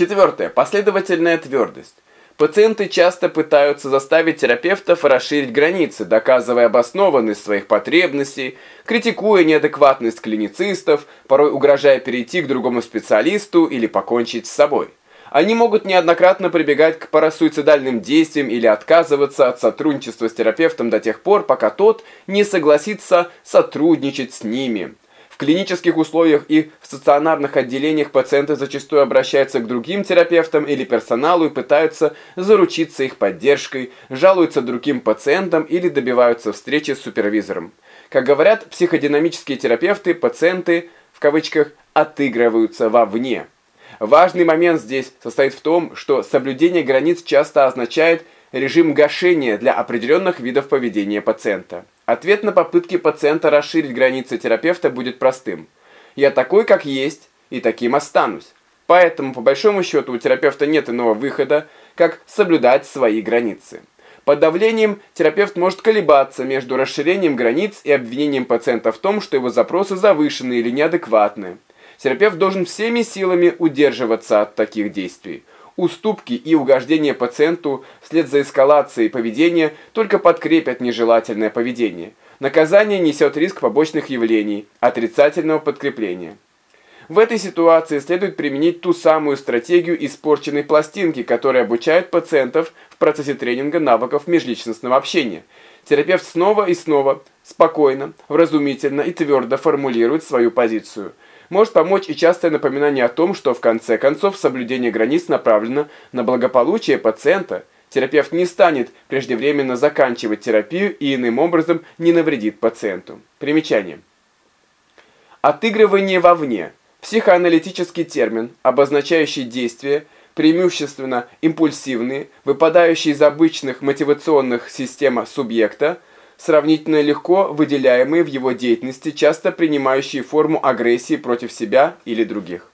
Четвертое. Последовательная твердость. Пациенты часто пытаются заставить терапевтов расширить границы, доказывая обоснованность своих потребностей, критикуя неадекватность клиницистов, порой угрожая перейти к другому специалисту или покончить с собой. Они могут неоднократно прибегать к парасуицидальным действиям или отказываться от сотрудничества с терапевтом до тех пор, пока тот не согласится сотрудничать с ними клинических условиях и в стационарных отделениях пациенты зачастую обращаются к другим терапевтам или персоналу и пытаются заручиться их поддержкой, жалуются другим пациентам или добиваются встречи с супервизором. Как говорят психодинамические терапевты, пациенты, в кавычках, отыгрываются вовне. Важный момент здесь состоит в том, что соблюдение границ часто означает режим гашения для определенных видов поведения пациента. Ответ на попытки пациента расширить границы терапевта будет простым. Я такой, как есть, и таким останусь. Поэтому, по большому счету, у терапевта нет иного выхода, как соблюдать свои границы. Под давлением терапевт может колебаться между расширением границ и обвинением пациента в том, что его запросы завышены или неадекватны. Терапевт должен всеми силами удерживаться от таких действий. Уступки и угождения пациенту вслед за эскалацией поведения только подкрепят нежелательное поведение. Наказание несет риск побочных явлений, отрицательного подкрепления. В этой ситуации следует применить ту самую стратегию испорченной пластинки, которая обучает пациентов в процессе тренинга навыков межличностного общения. Терапевт снова и снова, спокойно, вразумительно и твердо формулирует свою позицию – может помочь и частое напоминание о том, что в конце концов соблюдение границ направлено на благополучие пациента. Терапевт не станет преждевременно заканчивать терапию и иным образом не навредит пациенту. Примечание. Отыгрывание вовне. Психоаналитический термин, обозначающий действия, преимущественно импульсивные, выпадающие из обычных мотивационных систем субъекта, сравнительно легко выделяемые в его деятельности, часто принимающие форму агрессии против себя или других.